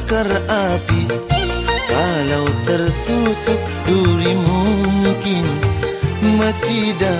terbakar api. Kalau tertusuk duri mungkin Masih dapat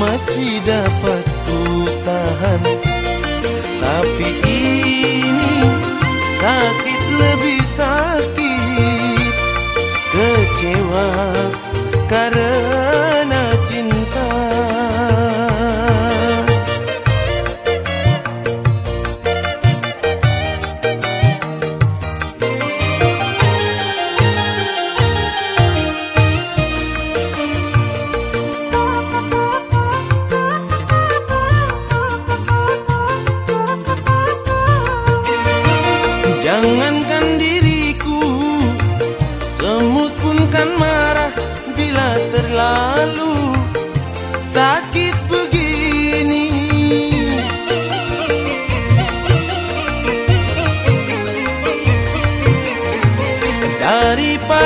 Masih dapat ku tahan. Tapi ini sakit lebih sakit. Kecewa karena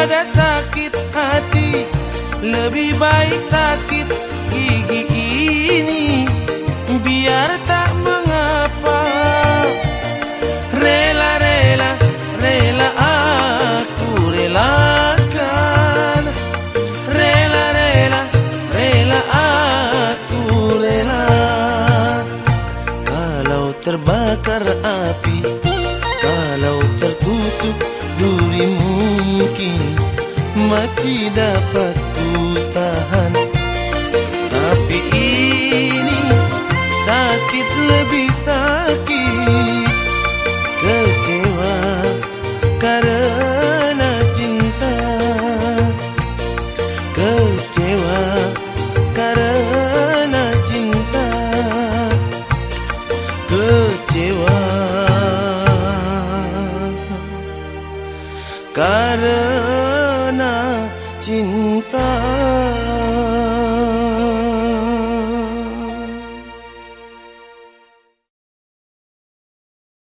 Daripada sakit hati Lebih baik sakit gigi ini. Biar tak mengapa. Rela, rela, rela aku relakan. Rela, rela, rela aku rela Kalau terbakar api Masih dapat karena cinta